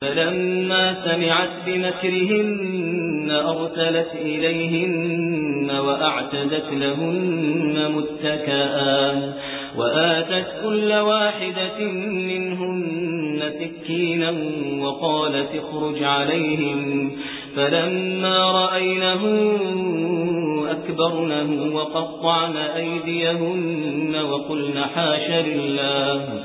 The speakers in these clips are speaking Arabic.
فلما سمعت بمكرهن أرسلت إليهن وأعتدت لهن متكآن وآتت كل واحدة منهن سكينا وقالت اخرج عليهم فلما رأينه أكبرنه وقطعن أيديهن وقلن حاش لله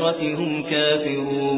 بالآخرة هم كافرون